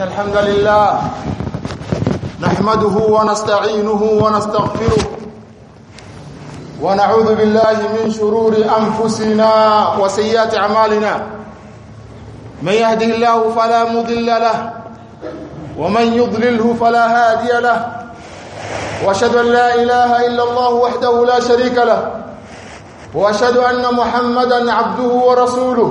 إن الحمد لله نحمده ونستعينه ونستغفره ونعوذ بالله من شرور أنفسنا وسيئات أعمالنا. من يهده الله فلا مضل له ومن يضلله فلا هادي له. وأشهد أن لا إله إلا الله وحده لا شريك له. وأشهد أن محمدا عبده ورسوله.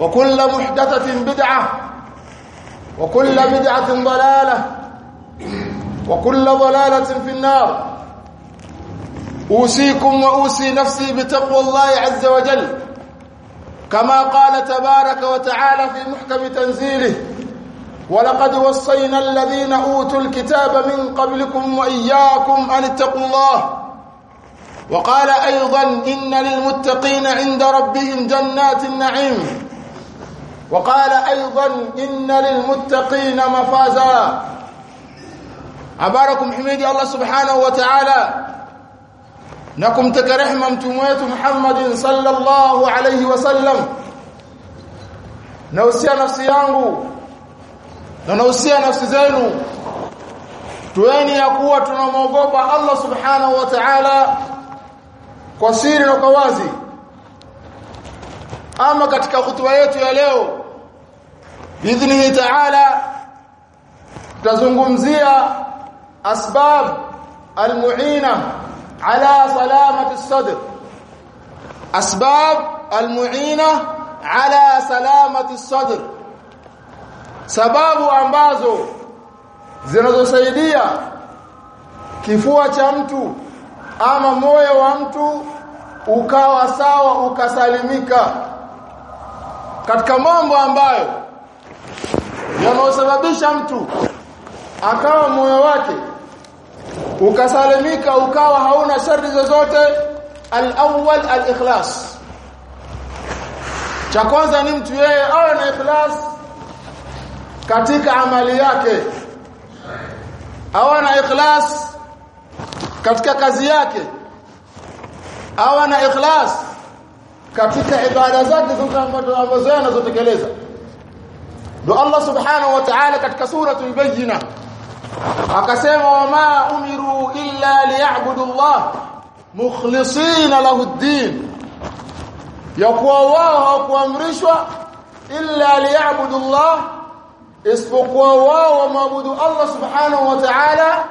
وكل محدثة بدعة وكل بدعة ضلالة وكل ضلالة في النار. أوصيكم وأوصي نفسي بتقوى الله عز وجل كما قال تبارك وتعالى في محكم تنزيله ولقد وصينا الذين أوتوا الكتاب من قبلكم وإياكم أن اتقوا الله وقال أيضا إن للمتقين عند ربهم جنات النعيم وقال ايضا ان للمتقين مفازا عباركم حميدي الله سبحانه وتعالى نكم تكرحم متومه محمد صلى الله عليه وسلم nausia nafsi yangu na nausia nafsi zenu tueni ya kuwa tunamwogopa Allah subhanahu wa ta'ala kwa siri na kwa wazi ama katika hutuba yetu ya leo biidhnihi ta'ala tutazungumzia asbab almu'ina ala salamati as-sadr. Asbab almu'ina ala salamati as-sadr. Sababu ambazo zinazosaidia kifua cha mtu ama moyo wa mtu ukawa sawa ukasalimika. Katika mambo ambayo yanayosababisha mtu akawa moyo wake ukasalimika ukawa hauna shari zozote al-awwal al-ikhlas. Cha kwanza ni mtu yeye awe na ikhlas katika amali yake. Awe na ikhlas katika kazi yake. Awe na ikhlas katika ibada zake zote ambazo anazotekeleza ndo Allah subhanahu wa ta'ala katika sura bayyina akasema wama umiru illa liya'budu Allah mukhlisina lahu ad-din. Yakuwa wao hawakuamrishwa illa liya'budu Allah isipokuwa wao waabudu Allah subhanahu wa ta'ala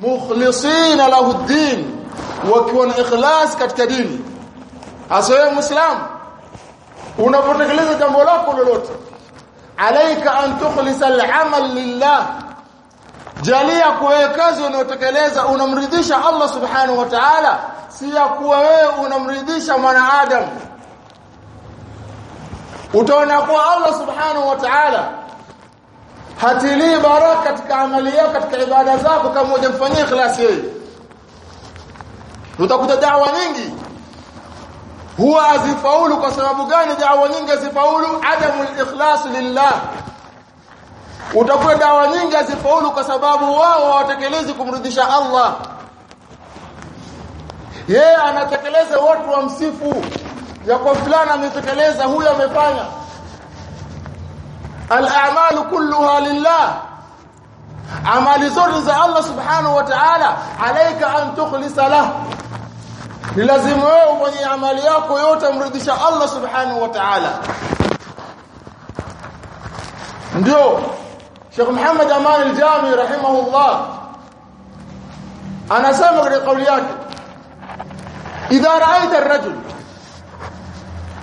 mukhlisina lahu ad-din wakiwa na ikhlas katika dini. Hasa wewe muislam unapotekeleza jambo lako lolote alaika an tukhlisa al-amal lillah. Jalia kwa kazi unayotekeleza unamridhisha Allah subhanahu wa ta'ala si ya kuwa wewe unamridhisha mwanadamu. Utaona kwa Allah subhanahu wa ta'ala hatilii baraka katika amali yako katika ibada zako kama hujamfanyia ikhlas yeye. Utakuta da'wa nyingi huwa azifaulu kwa sababu gani? Da'wa nyingi azifaulu adamu al-ikhlas lillah. Utakuwa da'wa nyingi azifaulu kwa sababu wao hawatekelezi kumridhisha Allah. Yeye anatekeleza watu wamsifu ya kwa fulani ametekeleza huyo amefanya. Al-a'malu kulluha lillah. Amali zote za Allah subhanahu wa ta'ala alayka an tukhlisa lah ni lazima wewe kwenye amali yako yote umridhisha Allah subhanahu wa ta'ala ndio Sheikh Muhammad Aman al-Jami rahimahullah anasema katika kauli yake idha ra'aita ar-rajul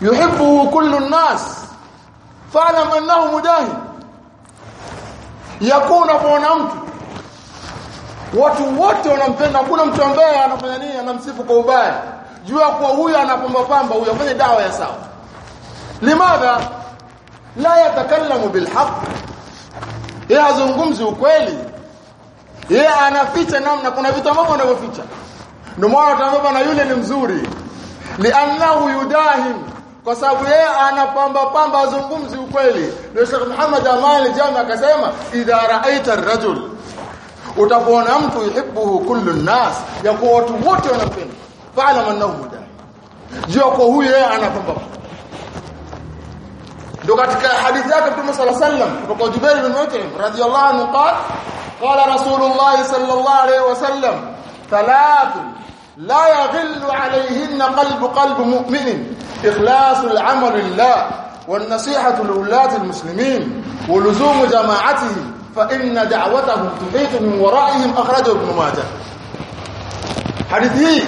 yuhibbuhu kullu an-nas fa'lam annahu mudahid yakuna kuona mtu watu wote wanampenda hakuna mtu ambaye anafanya nini anamsifu kwa ubaya? Jua kwa huyu anapamba pamba huyu afanye dawa ya sawa. Limadha? La yatakallamu bilhaq. Yeye azungumzi ukweli. Yeye anaficha namna kuna vitu ambavyo anavyoficha. Ndio maana utaambia na yule ni mzuri. Li'annahu yudahim. Kwa sababu yeye anapamba pamba azungumzi ukweli. Ndio Sheikh Muhammad Amal Jami akasema idha ra'aita ar-rajul utapoona mtu yuhibbuhu kullu an-nas yakuwa watu wote wanampenda fa'ala annahu mudahim jua kwa huyu yeye anapamba ndio katika hadithi yake Mtume صلى الله عليه وسلم Jubair bin Mut'im radiyallahu anhu qala qala Rasulullah sallallahu alayhi wasallam thalath la yaghillu alayhinna qalbu qalbu mu'min ikhlasu al-amal lillah والنصيحة لولاة المسلمين ولزوم جماعتهم فإن دعوتهم تحيط من ورائهم أخرجه ابن ماجه حديث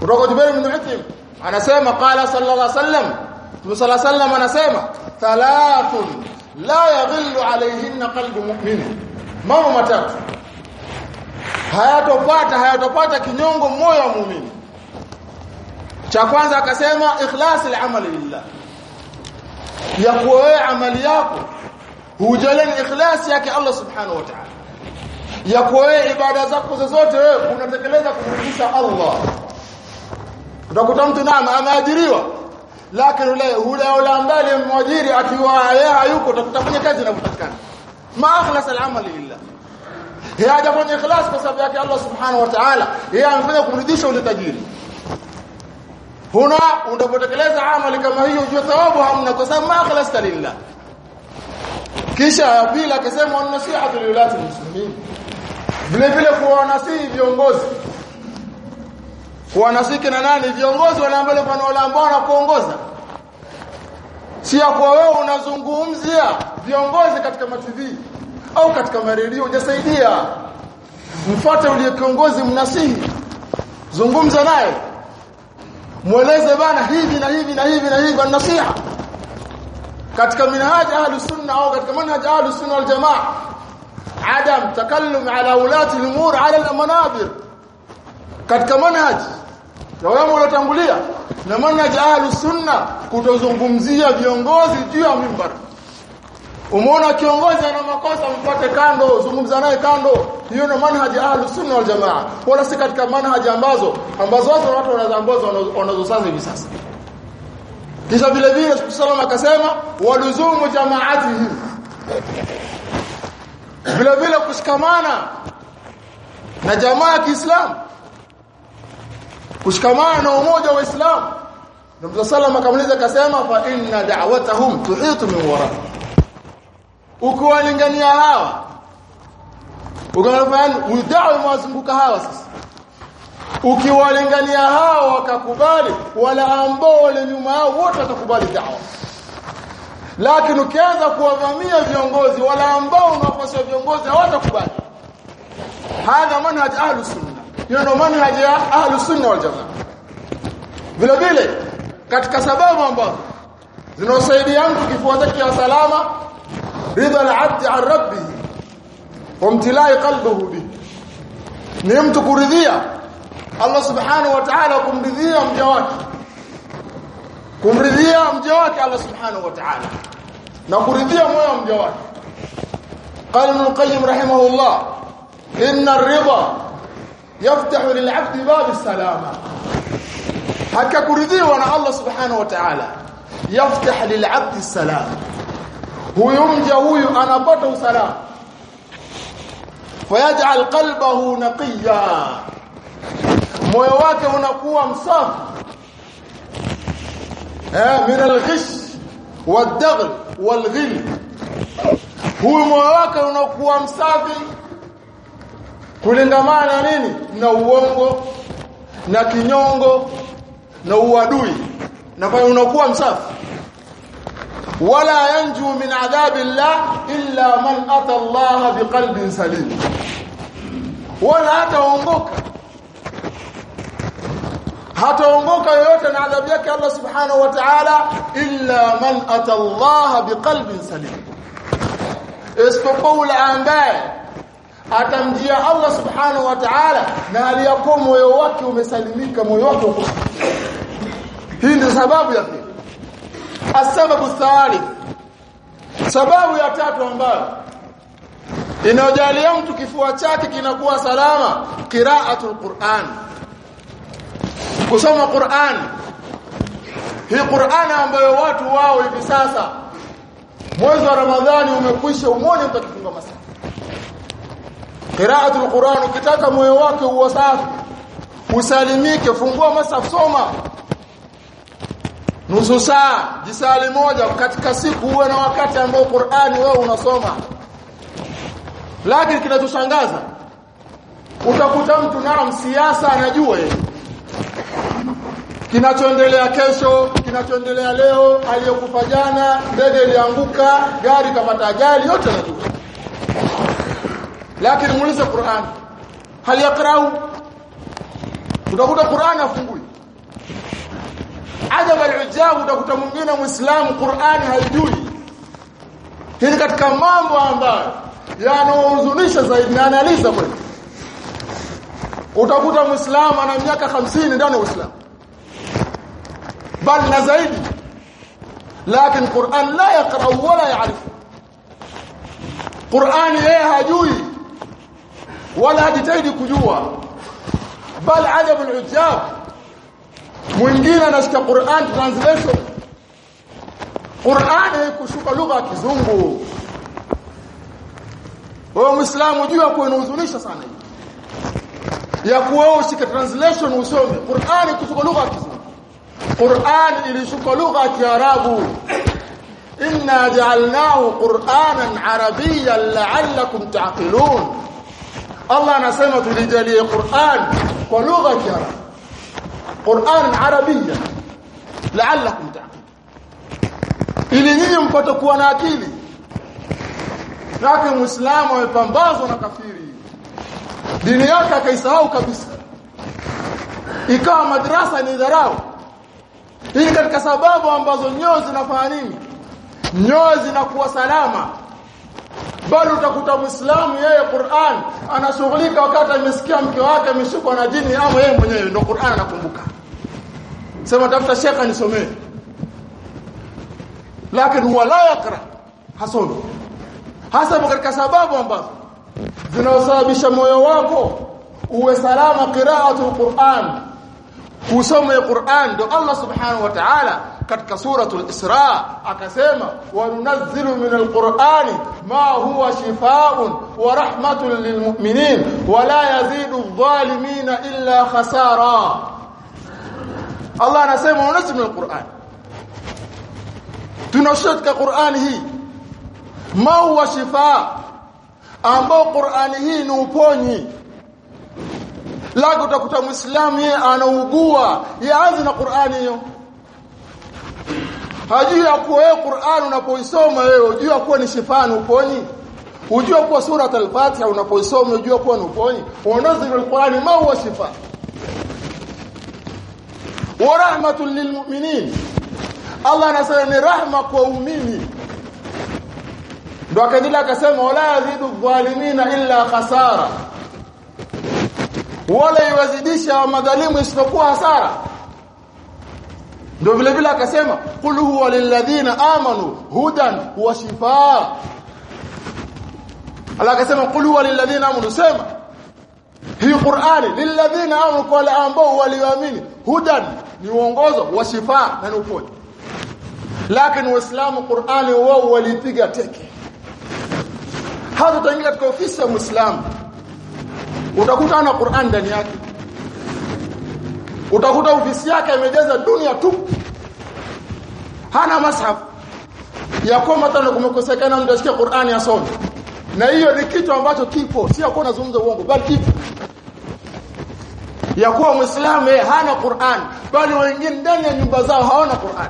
kutoka Jubair bin Mut'im anasema qala sallallahu alayhi wasallam Mtume صلى الله عليه وسلم anasema thalathun la yaghillu alayhinna qalbu mu'min mambo matatu hayatopata hayatopata kinyongo moyo wa muumini cha kwanza akasema ikhlas al-amal lillah ya kuwa amali yako Hujaleni ikhlas yake Allah subhanahu wa ta'ala ya kuwa ibada zako zozote wewe unatekeleza kumrudisha Allah utakuta mtu naam ameajiriwa lakini ule ule ule ambaye mwajiri akiwa yeye hayuko utakutafanya kazi na kupatikana ma akhlas al-amal lillah yeye hajafanya ikhlas kwa sababu yake Allah subhanahu wa ta'ala yeye amefanya kumridhisha ule tajiri huna unapotekeleza amali kama hiyo ujue thawabu hamna kwa sababu ma akhlasta lillah kisha ya pili akasema nasihatu liulati muslimin. Vile vile kuwanasihi viongozi. Kuwanasiki na nani? Viongozi wale kwa wale ambao wanakuongoza. Si kwa wewe unazungumzia viongozi katika mativi au katika maredio hujasaidia. Mfuate ule kiongozi mnasihi. Zungumza naye. Mweleze bana hivi na hivi na hivi na hivi nasiha katika minhaj ahlus sunna au katika manhaj ahlus sunna wal jamaa adam takallum ala ulati al-umur ala al-manabir. Katika manhaj wao waliotangulia na manhaj ahlus sunna kutozungumzia viongozi juu ya mimbar. Umeona kiongozi ana makosa mpate kando zungumza naye kando. Hiyo ni manhaj ahlus sunna wal jamaa. Wala si katika manhaj ambazo ambazo watu wanazambozwa wanazosaza hivi sasa kisha vile vile sallam akasema waluzumu jamaatihi vile vile kushikamana na jamaa ya Kiislamu. Kushikamana na umoja wa Uislamu Mtume sallam akamaliza akasema fa inna da'watahum tuhitu min wara. Ukiwalingania hawa ukiwafanya udao mwazunguka hawa sasa ukiwalingania hao wakakubali wala ambao wale nyuma yao wote watakubali dawa. Lakini ukianza kuwavamia viongozi wala ambao unawafuatia viongozi hawatakubali. Hadha manhaj ahlus sunna. Hiyo ndio manhaj ya ahlu sunna wal jamaa. Vile vile katika sababu ambazo zinosaidia mtu kifuata ya salama ridha al-abd an rabbih wamtilai qalbuhu bi ni mtu kuridhia Allah subhanahu wa ta'ala kumridhia mja wake kumridhia mja wake Allah subhanahu wa ta'ala na kuridhia moyo mja wake قال ابن القيم رحمه الله إن الرضا يفتح للعبد باب السلامة حكى كرديوا أنا الله سبحانه وتعالى يفتح للعبد السلام huyu mja huyu anapata usalama fayaj'al qalbahu naqiya moyo wake unakuwa msafi. Eh min alghish wadaghl walghil. Huyo moyo wake unakuwa msafi kulingamana na nini? Na uongo na kinyongo na uadui. Na kwa unakuwa msafi. Wala yanju min adhabi llah illa man ata Allah biqalbin salim. Wala hataongoka hataongoka yoyote na adhabu yake Allah subhanahu wa ta'ala illa man ata Allah biqalbin salim. Isipokuwa ambaye atamjia Allah subhanahu wa ta'ala na aliyakuwa moyo wake umesalimika moyo wake hii ndio sababu ya pili. Asababu thalith sababu ya tatu ambayo inayojalia mtu kifua chake kinakuwa salama qira'atul Qur'an kusoma Qur'an. Hii Qur'an ambayo watu wao hivi sasa mwezi wa Ramadhani umekwisha umoja mtakifunga masaa qira'atul Qur'an ukitaka moyo wake uwe safi usalimike fungua masaa soma. Nusu saa jisali moja katika siku uwe na wakati ambao Qur'ani wewe unasoma. Lakini kinachoshangaza utakuta mtu nara msiasa anajua yeye kinachoendelea kesho kinachoendelea leo aliyokufa jana ndege ilianguka gari kapata ajali yote anajua lakini muulize Qur'an hali yakrau utakuta Qur'an afungui ajab al-ujab utakuta mwingine muislamu Qur'an haijui. Hili katika mambo ambayo yanaohuzunisha zaidi na analiza kweli. Utakuta muislamu ana miaka 50 ndani ya uislamu bal na zaidi lakini Qur'an la yaqra wala yaarifu Qur'an yeye hajui wala hajitahidi kujua bal ajab al-ujab mwingine anashika Qur'an translation Qur'an kushuka lugha ya kizungu wewe muislamu jua kwa sana ya kuwa ushike translation usome Qur'an kushuka lugha ya kizungu Qur'an ilishuka lugha ya Kiarabu inna ja'alnahu Qur'anan Arabiyyan la'allakum ta'qilun Allah anasema tulijalie Qur'an kwa lugha ya Kiarabu Qur'an arabiyyan la'allakum ta'qilun ili nyinyi mpate kuwa na akili Nake Muislamu amepambazwa na kafiri. Dini yake akaisahau kabisa. Ikawa madrasa ni dharau. Hii katika sababu ambazo nyoyo zinafanya nini? Nyoyo zinakuwa salama. Bado utakuta Muislamu yeye Qur'an anashughulika wakati amesikia mke wake ameshikwa na jini ama yeye mwenyewe ndio Qur'an anakumbuka. Sema tafuta shekha nisomee. Lakini wala la yakra hasomi hasa katika sababu ambazo zinasababisha moyo wako uwe salama qira'atul Qur'an kusoma Qur'an ndo Allah subhanahu wa ta'ala katika suratul Isra akasema wa nunazzilu minal Qur'ani ma huwa shifaa'un wa rahmatun lilmu'minin wa la yazidu adh-dhalimina illa khasara. Allah anasema nunazzilu minal Qur'an. Tunashika Qur'ani hii. Ma huwa shifaa? Ambao Qur'ani hii ni uponyi lako utakuta muislamu yeye anaugua. Yaanze na Qur'ani hiyo. Hajui ya kuwa wewe Qur'an unapoisoma wewe unajua kuwa ni shifani uponi. Uponyi unajua kuwa sura al-Fatiha unapoisoma unajua kuwa ni uponyi unazilu al-Qur'ani ma shifa. Wa rahmatul lilmu'minin Allah anasema ni rahma kwa umini ndo akaendelea akasema wala yazidu dhalimina illa khasara wala iwazidisha madhalimu isipokuwa hasara. Ndio vile vile akasema qul huwa lilladhina amanu hudan wa shifaa ala akasema qul huwa lilladhina amanu sema hii Qur'ani lilladhina amanu kwa ambao walioamini hudan ni uongozo wa shifaa na ni uponyaji lakini waislamu Qur'ani wao walipiga teke. Hata tangia katika ofisi ya Muislamu utakuta ana Qur'an ndani yake. Utakuta ofisi yake imejaza dunia tu. Hana mashaf yako matano kumekosekana mtu asikie Qur'ani asome na hiyo ni kitu ambacho kipo. Si yako nazungumza uongo bali kipo. Ya kuwa muislamu hana Qur'an. Bali wengine ndani ya nyumba zao hawana Qur'an.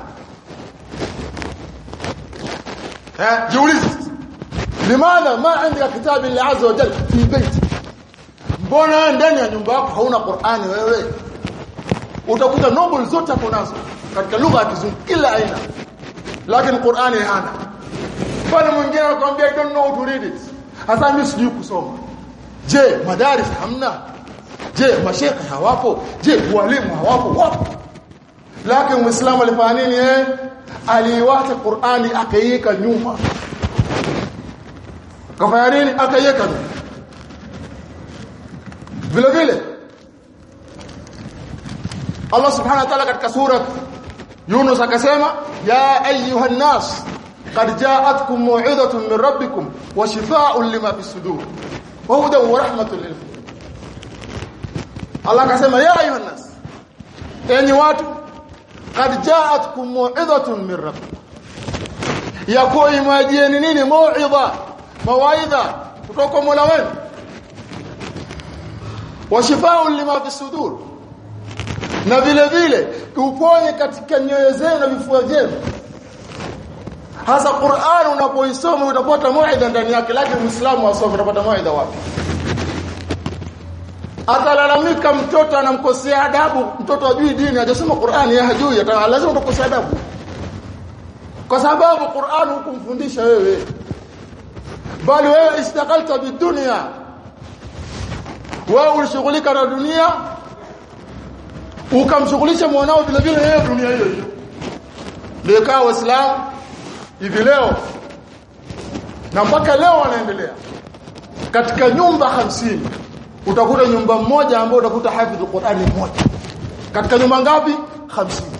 Eh jiulize. Limana ma عندك kitabu lillahi azza wa jalla fi baiti? Mbona ndani ya nyumba yako hauna Qur'ani wewe? Utakuta novel zote hapo nazo katika lugha ya kizungu kila aina. Lakini Qur'ani hana. Pale mwingine anakuambia I don't know how to read it. Hasa mimi sijui kusoma. Je madaris hamna? Je mashekhe hawapo? Je walimu hawapo? Wapo. Lakini muislamu alifanya nini eh? Aliiwacha Qur'ani akaiweka nyuma. Kafanya nini? Akaiweka nyuma vile vile Allah subhanahu wa ta'ala katika sura Yunus akasema ya ayuha nas qad ja'atkum mu'idhatun min rabbikum wa shifaa'un lima fi sudur wa hudan wa rahmatun lil Allah akasema ya ayuha nas enyi watu qad ja'atkum mu'idhatun min rabbikum yako imajieni nini mau'idha mawaidha kutoka Mola wenu wa lima fi sudur. Na vile vile uponye katika nyoyo zenu na vifua vyenu. Hasa Qur'an unapoisoma utapata mawaidha ndani yake lakini Muislamu asome utapata mawaidha wapi? Atalalamika mtoto anamkosea adabu mtoto ajui dini ajasoma Qur'an yeye hajui lazima utakosea adabu. Kwa sababu Qur'an hukumfundisha wewe. Bali wewe istakalta bidunia wewe ulishughulika na dunia ukamshughulisha mwanao vile vile yeye dunia hiyo hiyo. Ndio ikawa waislamu hivi leo na mpaka leo wanaendelea. Katika nyumba hamsini utakuta nyumba moja ambayo utakuta hafidh Qur'ani moja katika nyumba ngapi? Hamsini.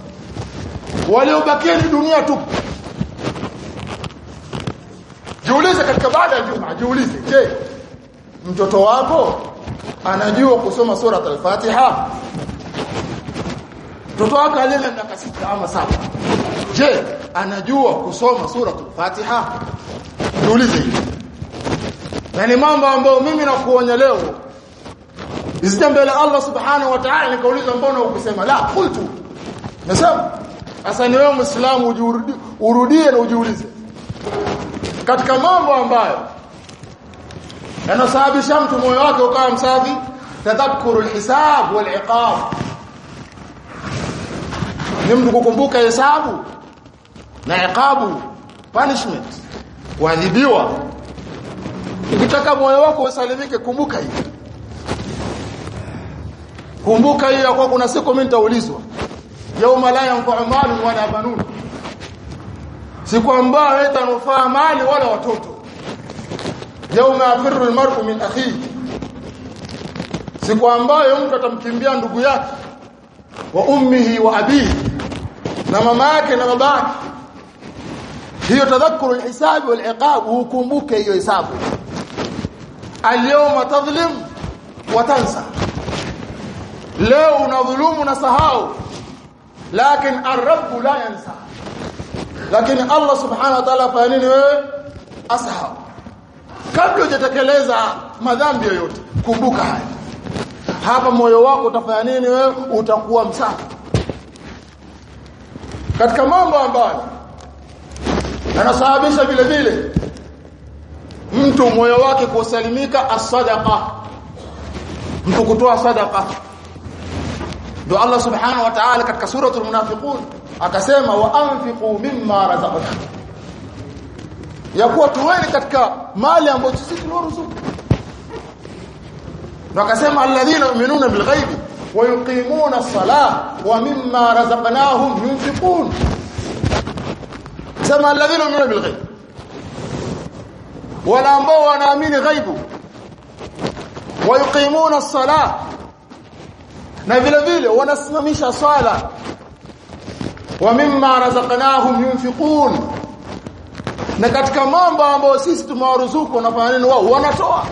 Waliobakia ni dunia tu. Jiulize katika baada ya juma jiulize je mtoto wako anajua kusoma sura al-Fatiha. Mtoto wake aliye na miaka sita ama saba. Je anajua kusoma sura al-Fatiha? Jiulize hivi na ni mambo ambayo mimi nakuonya leo. Isije mbele Allah subhanahu wa ta'ala nikauliza mbona ukusema la kultu. Nasema sasa ni wewe muislamu urudie na ujiulize. Katika mambo ambayo yanasababisha mtu moyo wake ukawa msafi. Tadhakkuru alhisab waliqab. Ni mtu kukumbuka hesabu na iqabu punishment kuadhibiwa. Ukitaka moyo wako usalimike kumbuka hii kumbuka hiyo kwa kuna siku mimi nitaulizwa. Yauma la yanfa'u malu wala banun. Siku ambayo haitanufaa mali wala watoto yauma yafirru almar'u min akhihi siku ambayo mtu atamkimbia ndugu yake wa ummihi wa abihi na mama yake na babake hiyo tadhakkuru alhisab waliqab ukumbuke hiyo hesabu alyawma tadhlim wa tansa leo unadhulumu na sahau lakini ar-rabb la yansa lakini Allah subhanahu wa ta'ala fanya nini wewe asahau kabla hujatekeleza madhambi yoyote kumbuka haya. Hapa moyo wako utafanya nini wewe? Utakuwa msafi. Katika mambo ambayo yanasababisha vile vile mtu moyo wake kusalimika as-sadaqa. Mtu kutoa sadaqa. Ndio Allah subhanahu wa ta'ala katika suratul munafiqun akasema wa anfiqu mimma razaqnakum ya kuwa tuweni katika mali ambayo sisi tunaruzuku ndio akasema alladhina yu'minuna bil ghaibi wa yuqimuna as-salah wa mimma razaqnahum yunfiqun. Sema alladhina yu'minuna bil ghaibi. Wala ambao wanaamini ghaibu. Wa yuqimuna as-salah. Na vile vile wanasimamisha sala wa mimma razaqnahum yunfiqun na katika mambo ambayo sisi tumewaruzuku wanafanya nini? Wao wanatoa.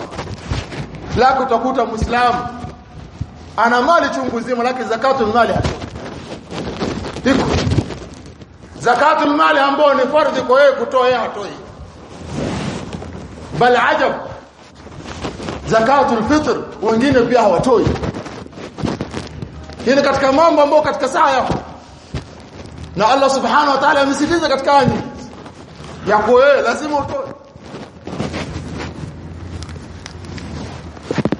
Lako utakuta muislamu ana mali chungu zima lakini zakatul mali hatoi iko. Zakatul mali ambayo ni fardhi kwa yeye kutoa yeye hatoi. Bal ajab zakatul fitr wengine pia hawatoi. Hii katika mambo ambayo katika saa yako na Allah subhanahu wa ta'ala amesitiza katika aya yako wewe lazima utoe.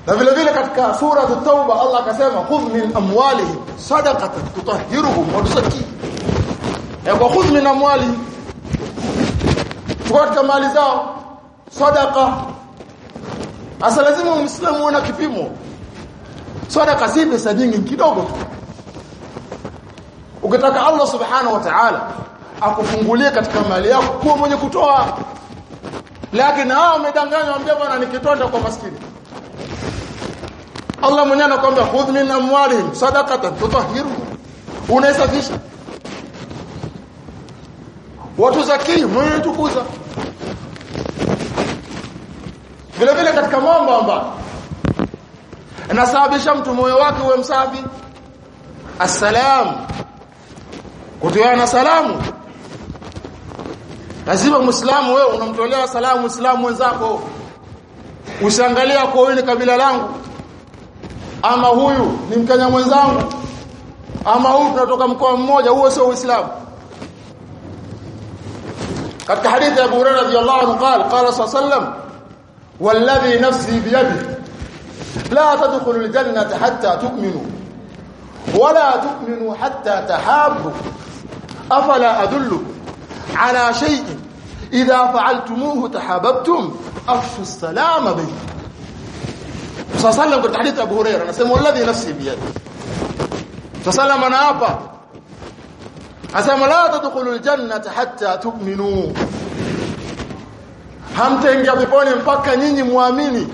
Na vile vile katika sura at-tauba Allah akasema khudh min amwalihim sadaqatan tutahhiruhum wa tuzakkihim kwa khudh min amwalihim chukua mali zao sadaqa. Asa lazima muislamu uone kipimo. Sadaqa si pesa nyingi kidogo ukitaka Allah subhanahu wa ta'ala akufungulie katika mali yako kuwa mwenye kutoa. Lakini hao wamedanganywa ambia bwana nikitonda kwa maskini. Allah mwenye anakuambia khudh min amwalihim sadaqatan tutahhiru. Unaisafisha. Watu zakii mwenye tukuza. Vile vile katika mambo ambayo nasababisha mtu moyo wake uwe msafi. Assalam. Kutoana salamu lazima muislamu wewe unamtolea salamu muislamu mwenzako usiangalia kwa wewe ni kabila langu ama huyu ni mkenya mwenzangu ama huyu tunatoka mkoa mmoja huo sio uislamu katika hadithi ya Abu Hurairah radhiyallahu anhu qala qala sallam والذي نفسي بيده لا تدخلوا الجنة حتى تؤمنوا ولا تؤمنوا حتى تحابوا أفلا أدلكم على شيء إذا فعلتموه تحاببتم أفشوا السلام بينكم صلى الله عليه وسلم قلت حديث أبو هريرة نسمى والذي نفسي بيده صلى الله عليه وسلم أنا أبا أسمى لا تدخلوا الجنة حتى تؤمنوا hamtaingia peponi mpaka nyinyi muamini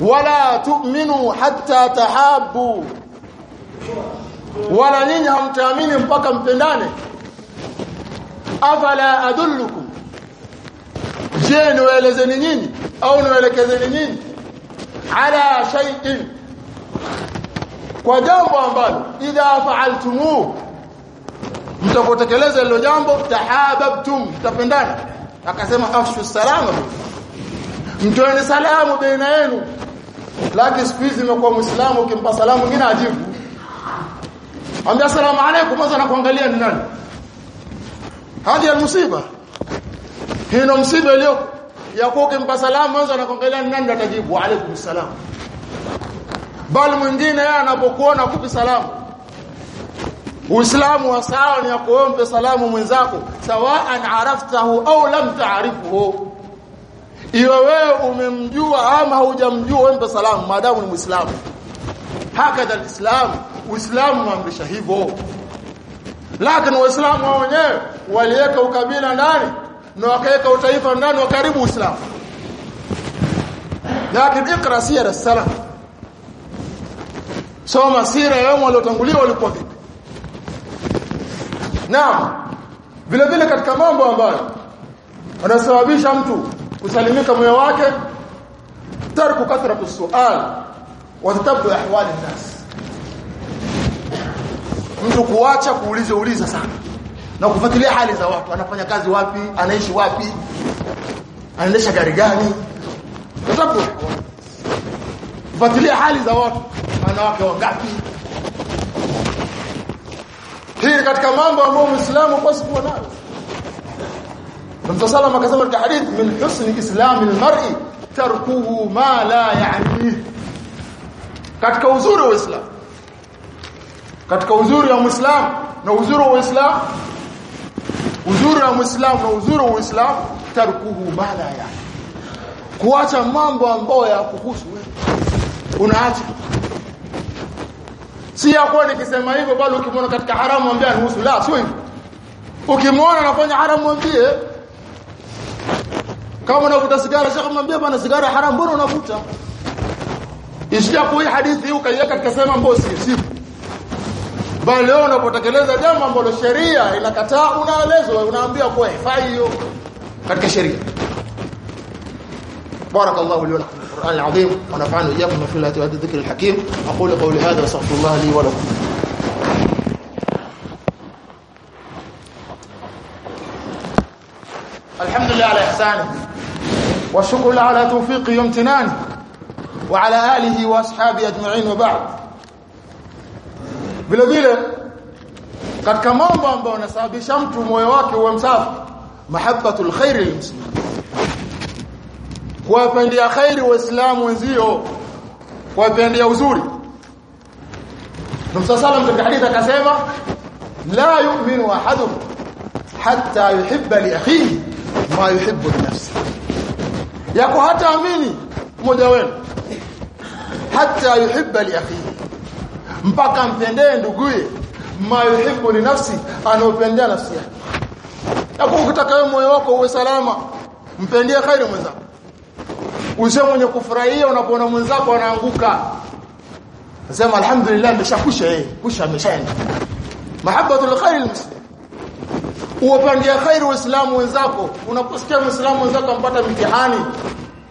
wala tu'minu hatta tahabu wala nyinyi hamtaamini mpaka mpendane afala adullukum? Je niwaelezeni nyinyi au niwaelekezeni nyinyi? Ala shay'in. Kwa jambo ambalo idha fa'altumuhu mtapotekeleza hilo jambo tahababtum mtapendana. Akasema afshu salama mtoeni salamu baina yenu. Lakini siku hizi imekuwa muislamu ukimpa salamu mwingine ajibu ambia salamu alaykum kwanza nakuangalia ni nani hadi almusiba hii ndo msiba iliyo ya kuwa ukimpa salamu mwanzo anakuangalia ni nani atajibu? Alaykum salam. Bali mwingine yeye anapokuona kupi salamu. Uislamu wa sawa ni akuombe salamu mwenzako sawaan araftahu au lam taarifuhu iwe wewe umemjua ama hujamjua umpe salamu maadamu ni muislamu. Hakadha alislam uislamu waamrisha hivyo. Lakini waislamu wenyewe waliweka ukabila ndani na wakaweka utaifa ndani wa karibu uislamu lakini ikra sira salaf soma sira yao waliotangulia walikuwa vipi Naam. Vile vile katika mambo ambayo yanasababisha mtu kusalimika moyo wake tarku kathra sual wa tatabbu ahwali nas. Mtu kuacha kuuliza uliza sana na kufuatilia hali za watu, anafanya kazi wapi, anaishi wapi, anaendesha gari gani. sababu kufuatilia hali za watu, wanawake wangapi, hii katika mambo ambayo muislamu kwa kuwa nayo. Mtume sallam akasema katika hadith min husni islam almar'i tarkuhu ma la ya'ni. Katika uzuri wa Uislamu katika uzuri wa Muislamu na uzuri wa Uislamu uzuri wa Muislamu na uzuri wa Uislamu tarkuhu ma ya kuacha mambo ambayo ya kuhusu wewe. Unaacha. Si yakuwa nikisema hivyo bali ukimwona katika haramu mwambie anihusu la sio hivyo ukimwona anafanya haramu mwambie. Kama unavuta sigara shaka mwambie bana sigara haramu mbona unavuta? Isija hii hadithi ukaiweka katika sema ambayo si sipo bali leo unapotekeleza jambo ambalo sheria inakataa unaelezwa unaambia kwa hifai hiyo. Katika sheria. بارك الله لي ولكم في القرآن العظيم ونفعني إياكم في الله وهذا الذكر الحكيم أقول قولي هذا واستغفر الله لي ولكم الحمد لله على إحسانه والشكر له على توفيقه وامتنانه وعلى آله وأصحابه أجمعين وبعد vile vile katika mambo ambayo yanasababisha mtu moyo wake uwe msafi mahabbatul khairi lilmuslimin kuwapendia khairi waislamu wenzio kuwapendia uzuri Mtume sallam katika hadithi akasema la yu'minu ahadukum hatta yuhibba li akhihi ma yuhibbu li nafsihi yako hata amini mmoja wenu hatta yuhibba li akhihi mpaka mpendee nduguye. Mayuhibu ni nafsi anaopendea nafsi yake. Yako ukitaka wewe moyo wako uwe salama mpendee khairi mwenzako. Usiwe mwenye kufurahia unapoona mwenzako anaanguka. Nasema alhamdulillah nimeshakusha yeye, kusha ameshaenda. Mahabbatul khairil muslim Uwapandia khairi waislamu wenzako, unaposikia muislamu wenzako ampata mtihani,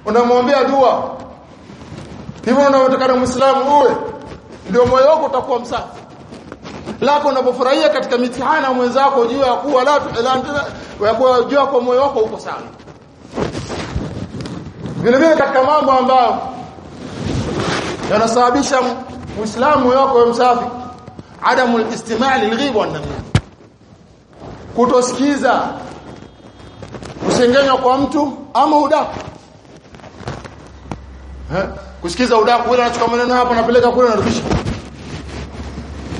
unamwambia dua. Hivyo unataka muislamu uwe ndio moyo wako utakuwa msafi. Lako unapofurahia katika mitihani mwenzako jua ya kuwa la kuwa kwa moyo wako uko sawa. Vile vile katika mambo ambayo yanasababisha muislamu wako msafi adamu al-istima' lilghiba wan kutosikiza kusengenywa kwa mtu ama udaku eh kusikiza udaku wewe unachukua maneno hapa unapeleka kule unarudisha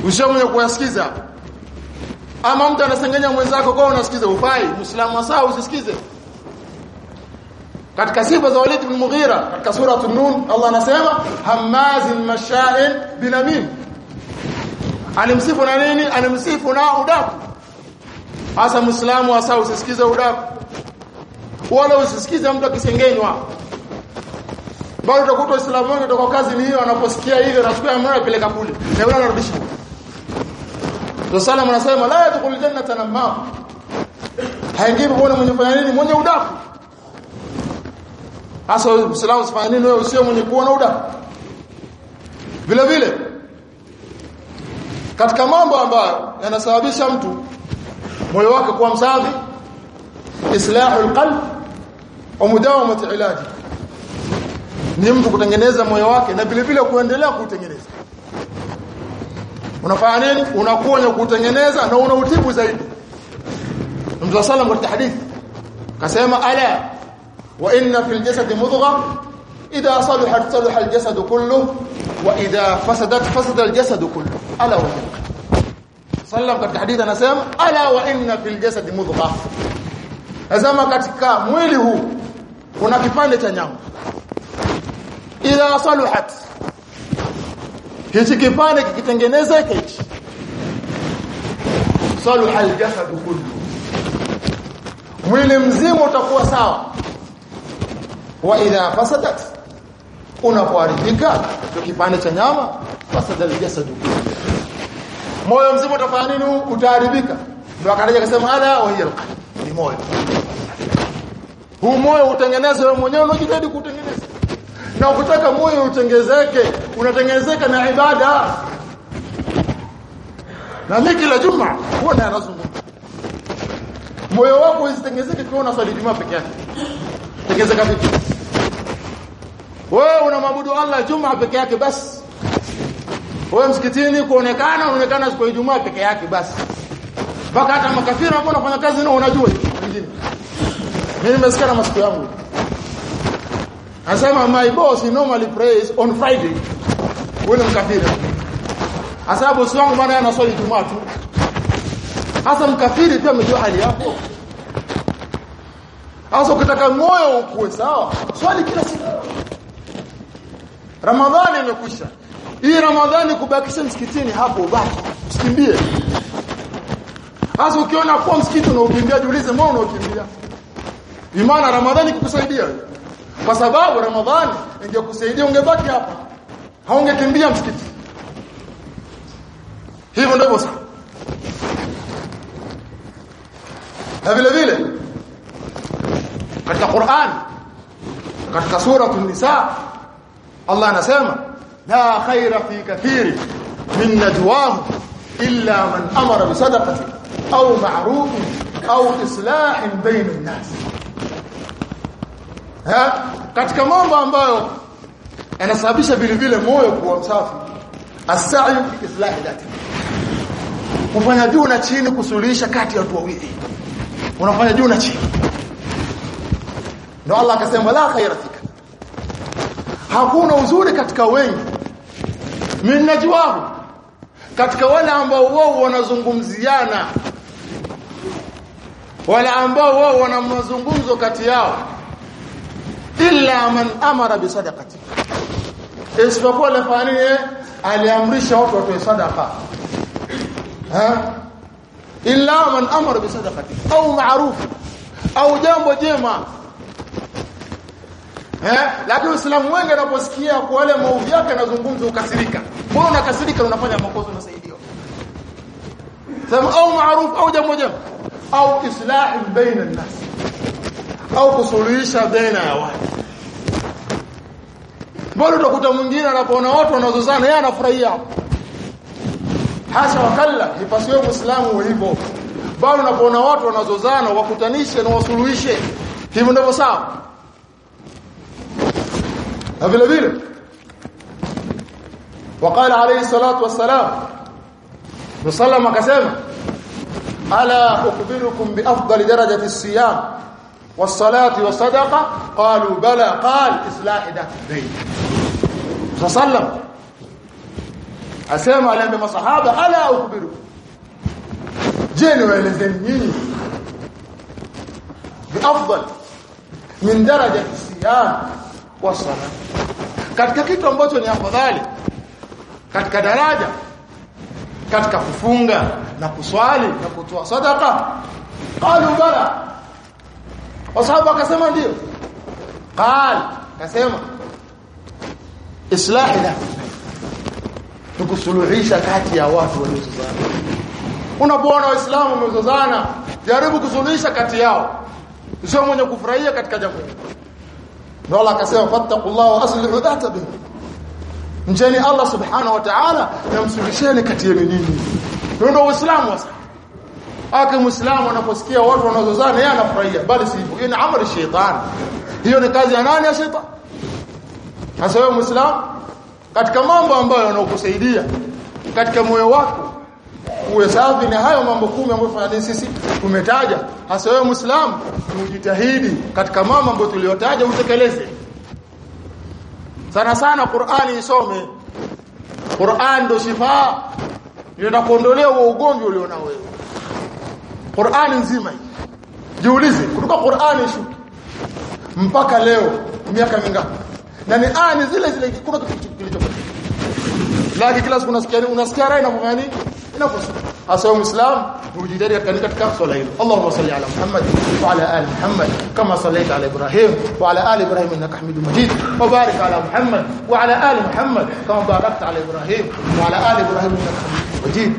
usio mwenye kuyasikiza. Ama mtu anasengenya mwenzako kwa unasikiza. Ufai muislamu asaa usisikize. Katika sifa za Walid ibn Mughira katika sura an-Nun Allah anasema hamazin masha'in binamin. Alimsifu na nini? Alimsifu na udaku. Hasa muislamu asaa usisikize udaku. Wala usisikize mtu akisengenywa bado utakuta waislamu wengi kutoka kazi ni hiyo anaposikia hivyo anachukua amri apeleka kule. Na yule anarudisha. Ndio salamu anasema la yadkhul jannata namma. haingii mbona mwenye kufanya nini? Mwenye udaku hasa Uislamu usifanye nini? Wewe usio mwenye kuona udafu? vile vile katika mambo ambayo yanasababisha mtu moyo wake kuwa msafi islahul qalb wa mudawamati ilaji ni mtu kutengeneza moyo wake na vile vile kuendelea kutengeneza unafanya nini? Unakuwa ni kuutengeneza na unautibu zaidi. Mtu sallam katika hadithi kasema ala wa inna fil jasad mudgha idha salahat salaha al jasad kullu wa idha fasadat fasada al jasad kullu. Ala wa inna. Sallam katika hadithi anasema ala wa inna fil jasad mudgha azama katika mwili huu kuna kipande cha nyama idha saluhat. Hichi kipande kikitengenezeka hichi. Saluha aljasad kullu. Mwili mzima utakuwa sawa. Wa idha fasadat unapoharibika kipande cha nyama fasada aljasad kullu. Moyo mzima utafanya nini? Utaharibika. Ndio akaja akasema ala wa hiya alqalb. Ni moyo. Huu moyo utengenezwe mwenyewe unajitahidi kutengeneza na ukitaka moyo utengezeke unatengezeka na ibada. Na mimi kila juma huwa na nazungumza moyo wako usitengezeke kwa unaswali juma peke yake. Tengezeka vipi? Wewe unamwabudu Allah juma peke yake basi wewe msikitini kuonekana unaonekana siku ya Ijumaa peke yake basi mpaka hata makafiri ambao wanafanya kazi nao unajua. Wengine mimi nimesikia na masikio yangu anasema my boss he normally prays on friday. Wewe mkafiri. Hasa bosi wangu bwana anaswali Ijumaa tu. Hasa mkafiri pia mjua hali yako. Hasa ukitaka moyo ukuwe sawa swali kila siku. Ramadhani imekwisha. Hii Ramadhani kubakisha msikitini hapo baki. usikimbie. Hasa ukiona kwa msikiti unaokimbia jiulize mbona unaokimbia? Imana Ramadhani kukusaidia kwa sababu Ramadhani ingekusaidia ungebaki hapa haungekimbia msikiti hivyo ndivyo sasa na vile vile katika Qur'an katika sura an-nisa Allah anasema la khaira fi kathiri min najwahum illa man amara bi sadaqati au ma'ruf au islahin baina an-nas ha? Katika mambo ambayo yanasababisha vile vile moyo kuwa msafi as-sa'yu fi islahi dhati. Kufanya juu na chini kusuluhisha kati ya watu wawili. Unafanya juu na chini. Ndio Allah akasema la khaira fika. Hakuna uzuri katika wengi. Najua. katika wale ambao wao wanazungumziana wale ambao wao wana mazungumzo kati yao illa man amara bi sadaqati. Isipokuwa lafani aliamrisha watu watoe sadaqa. Ha? Illa man amara bi sadaqati. Au ma'ruf. Au jambo jema. Eh lakini uislamu wengi anaposikia kwa wale maovu yake anazungumza ukasirika. Mbona unakasirika unafanya makosa unasaidiwa? Sema au ma'ruf au jambo jema. Au islahi baina an-nas au kusuluhisha baina ya watu bado utakuta mwingine anapoona watu wanazozana yeye anafurahia hasa wakalla ipasiwe muislamu hivyo bado unapoona watu wanazozana wakutanishe na wasuluhishe hivyo ndivyo sawa na vile vile وقال عليه الصلاه والسلام وسلم akasema ala ukhbirukum bi afdali darajati as-siyam والصلاة والصدقة قالوا بلى قال إصلاح ذات البيت فصلى أسامة لأن صحابة ألا أخبره جنوى ويلزمني بأفضل من درجة الصيام والصلاة. katika kitu ambacho ni afadhali katika daraja katika kufunga na kuswali na kutoa sadaka qalu bala wasahabu akasema ndio. Qal akasema islahi la tukusuluhisha kati ya watu waliozozana. Unapoona waislamu wamezozana jaribu kusuluhisha kati yao. Sio mwenye kufurahia katika jambo ndio Allah akasema fattaqullaha wa aslihu dhata bainakum mjeni Allah subhanahu wa ta'ala na kati yenu nyinyi ndio uislamu sasa aka muislamu anaposikia watu wanazozana yeye anafurahia bali si hivyo. Hiyo ni amri shetani hiyo ni kazi ya nani? Ya shetani sasa wewe muislamu katika mambo ambayo yanakusaidia katika moyo wako uwe safi na hayo mambo kumi ambayo sisi tumetaja. Hasa wewe muislamu ujitahidi katika mambo ambayo tuliyotaja utekeleze. Sana sana Qur'ani isome. Qur'an ndo shifa Ndio kuondolea ugonjwa ulionao wewe Qur'ani nzima hii. Jiulize kutoka Qur'ani shuki mpaka leo miaka mingapi? Na ni aya zile zile kuna kitu kilichobadilika lakini kila siku unasikia unasikia rai inafanya nini? Inakosa hasa muislam hujidari katika swala hilo. Allahumma salli ala Muhammad wa ala ali Muhammad kama sallaita ala Ibrahim wa ala ali Ibrahim innaka Hamidum Majid wa barik ala Muhammad wa ala ali Muhammad kama barakta ala Ibrahim wa ala ali Ibrahim innaka Hamidum Majid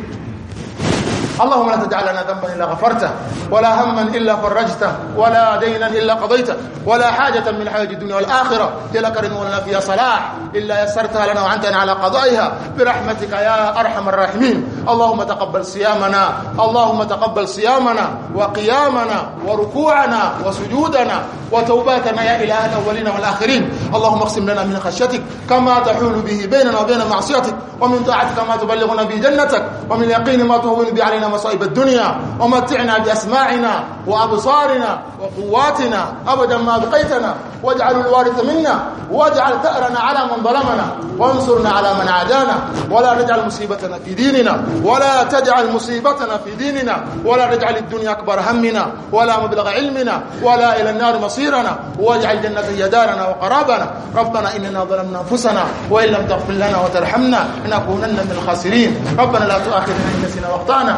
اللهم لا تدع لنا ذنبا إلا غفرته ولا هما إلا فرجته ولا دينا إلا قضيته ولا حاجة من حوائج الدنيا والآخرة هي لك لنا فيها صلاح إلا يسرتها لنا وعنتنا على قضائها برحمتك يا أرحم الراحمين. اللهم تقبل صيامنا اللهم تقبل صيامنا وقيامنا وركوعنا وسجودنا وتوباتنا يا إله الأولين والآخرين. اللهم اقسم لنا من خشيتك كما تحول به بيننا وبين معصيتك ومن طاعتك ما تبلغنا به جنتك ومن اليقين ما تهون به علينا مصائب الدنيا ومتعنا بأسماعنا وأبصارنا وقواتنا. أبدا ما بقيتنا واجعل الوارث منا. واجعل ثأرنا على من ظلمنا. وانصرنا على من عادانا. ولا تجعل مصيبتنا في ديننا. ولا تجعل مصيبتنا في ديننا. ولا تجعل الدنيا أكبر همنا. ولا مبلغ علمنا. ولا إلى النار مصيرنا. واجعل جنة هي دارنا وقرابنا. ربنا إننا ظلمنا أنفسنا وإن لم تغفر لنا وترحمنا لنكونن من الخاسرين. ربنا لا تؤاخذنا إن نسينا وأخطأنا.